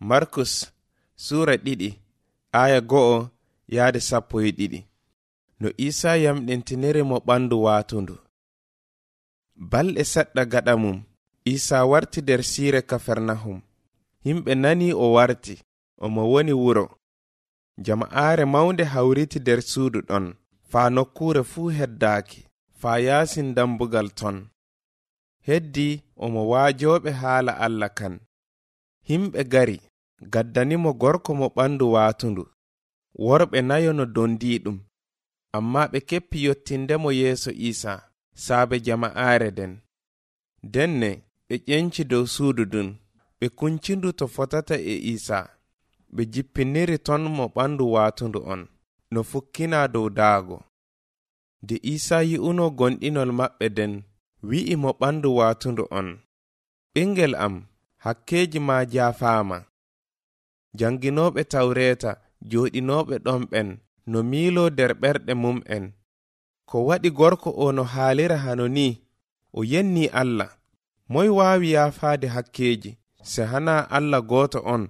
markus sura ɗiɗi aya go'o yahde sappo e ɗiɗi. No isa yamɗentiniri mo ɓandu waatundu. Balɗe saɗɗa gaɗa mum isa warti nder siire kafernahum. Himɓe nani o warti omo woni wuro. Jama'aare mawnde hawriti nder suudu ɗon faa nokkuure fuu heddaaki faa yaasin dambugal ton. Heddi omo waajoɓe haala allah kan. Himɓe gari gaddanimo gorko mo ɓandu waatundu. Worɓe nayo no dondi ɗum. Amma ɓe keppi yottindemo yeeso iisaa saabe jama'aare nden. Ndenne ɓe ƴenci dow suudu ndun ɓe kuncindu to fotata e iisaa. Ɓe jippiniri ton mo ɓandu waatundu on no fukkina dow daago. De iisaa yi'uno gonɗinol maɓɓe nden wi'i mo ɓandu waatundu on. Ɓingel am hakkeeji ma jaafaama. janginoɓe tawreta joɗinoɓe ɗomɓen no miilo nder ɓerɗe mum'en. Ko waɗi gorko o no haalira hano ni o yenni allah. Moy waawi yaafaade hakkeji se hana allah gooto on.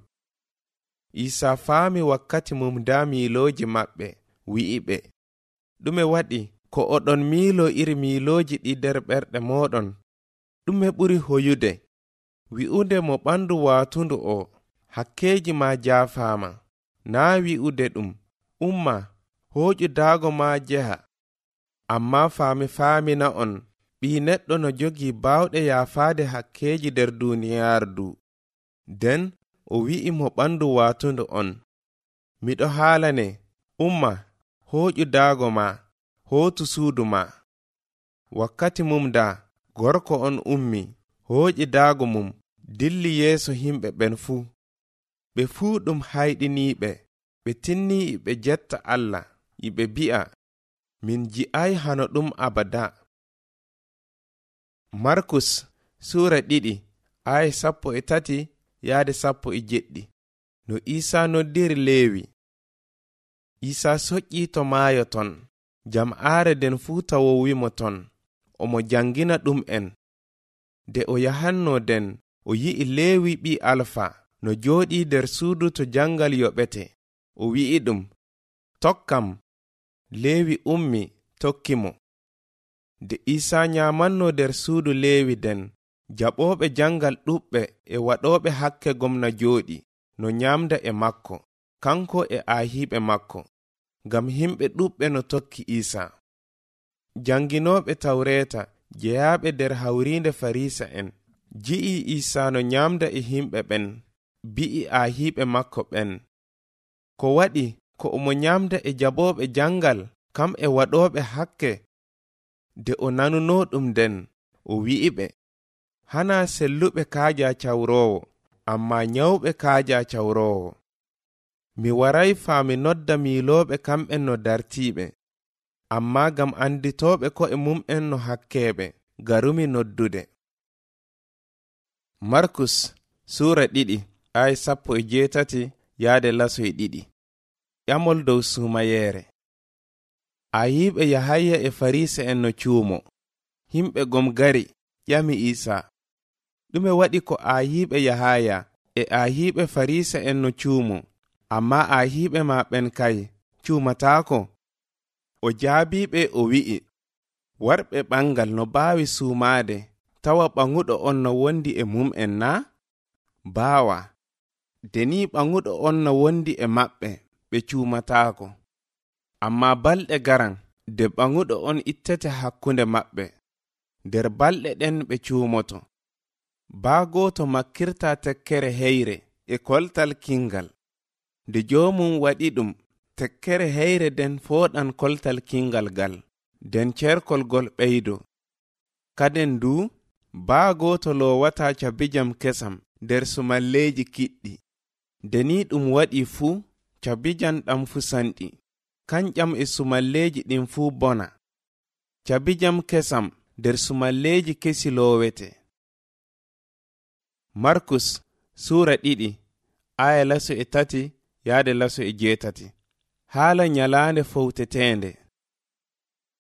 Isa faami wakkati mum da miilooji maɓɓe wi'i ɓe ɗume waɗi ko oɗon miilo iri miilooji ɗi nder ɓerɗe moɗon ɗume ɓuri hoyude. Wi'unde mo ɓandu waatundu o. hakkeji ma jaafaama naa wi'ude ɗum umma hooƴu daago ma jeha. Amma faami faamina on ɓii neɗɗo no jogi baawɗe yaafaade hakkeji nder duuniyaaru nden o wi'i mo ɓandu waatundu on. Miɗo haalane umma hooƴu daago ma hootu suudu ma. Wakkati mum da gorko on ummi hooƴi daago mum dilli yeeso himɓe ɓen fuu ɓe fuu ɗum hayɗiniiɓe ɓe tinni ɓe jetta allah yiɓe bi'a min ji'ay hano ɗum abada. Markus suura ɗiɗi aya sappo e tati yahde sappo e jeɗɗi. No isa noddiri leewi. Isa soƴƴi to maayo ton jam'aare nden fuu tawowimo ton omo jangina ɗum en. De o yahanno den o yi'i leewi ɓi alfa. no jooɗi nder suudu to jangal yoɓete. O wi'i ɗum tokkam leewi ummi tokki mo. De isa nyamanno nder suudu leewi nden jaɓooɓe jangal ɗuɓɓe e waɗooɓe hakke gomna jooɗi no nyaamda e makko kanko e aahiiɓe makko ngam himɓe ɗuɓɓe no tokki isa. Janginooɓe tawreeta jeyaaɓe nder hawriinde farisa en ji'i isa no nyaamda e himɓe ɓen. bi'i ahiiɓe makko ɓen. Ko waɗi ko omo nyaamda e jaɓooɓe jangal kam e waɗooɓe hakke de o nanuno ɗum nden o wi'i ɓe hana selluɓe kaaja cawroowo amma nyawɓe kaaja cawroowo. Mi waray faa mi nodda miilooɓe kamɓen no dartiiɓe amma ngam annditooɓe ko e mum'en no hakkeeɓe garumi noddude. Markus suura ɗiɗi. ay sappo e jeetati yahde laso e ɗiɗi. Ƴamol dow suumayeere. Ayiɓe yahayya e farisa en no cuumo. Himɓe gom gari ƴami iisaa. Ɗume waɗi ko ayiɓe yahaya e ayiɓe farisa en no cuumo. Amma ayiɓe maɓen kay cuumatako o jaabiɓe o wi'i. Warɓe ɓangal no mbaawi suumaade tawa ɓaŋuɗo on no wondi e mum'en na mbaawa de ni ɓaŋuɗo on no wondi e maɓɓe ɓe cuumataako. Amma balɗe garan de ɓaŋuɗo on ittete hakkunde maɓɓe. Nder balɗe ɗen ɓe cuumoto. Baa gooto makkirta tekkere heyre e koltal kingal. Nde jomum waɗi ɗum tekkere heyre den foɗan koltal kingal ngal nden cerkolgol ɓeydo. Kaden du baa goto lowata cabijam kesam nder sumalleji kiɗɗi. deni ɗum waɗi fuu cabijan ɗam fu sanɗi. Kanƴam e sumalleeji ɗin fuu bona. Cabijam kesam nder sumalleeji kesilowete markus suura ɗiɗi aya laso e tati yahde laso e jeetati. Haala nyalaande fowteteende.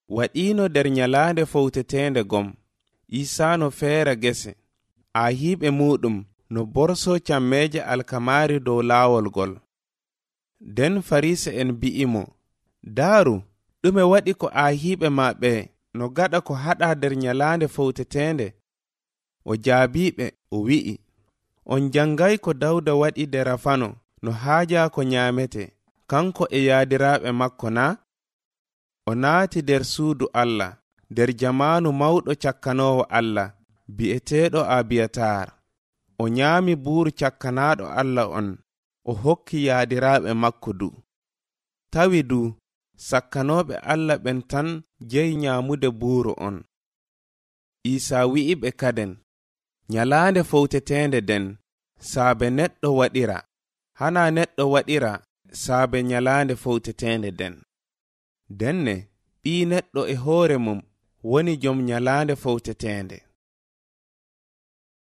Waɗiino nder nyalaande fowteteende gom. Isaano feera gese. A ahiiɓe muɗum no borso cammeje alkamari dow laawol gol nden farisa en mbi'imo daaru ɗume waɗi ko aahiɓe maɓɓe no gaɗa ko haɗa nder nyalaande fowtetende o jaabiɓe o wi'i on janngay ko dawda waɗi nder rafano no haaja ko nyaamete kanko e yaadiraɓe makko na o naati nder suudu allah nder jamaanu mawɗo cakkanowo allah bi'eteeɗo abiyatar. o nyaami buuru cakkanaɗo allah on o hokki yaadiraɓe makko du. Tawi du sakkanoɓe allah ɓen tan jeyi nyaamude buuru on. Isa wi'i ɓe kaden nyalaande fowtetende nden saabe neɗɗo waɗira. Hana neɗɗo waɗira saabe nyalaande fowtetende nden ndenne ɓii neɗɗo e hoore mum woni jom nyalaande fowtetende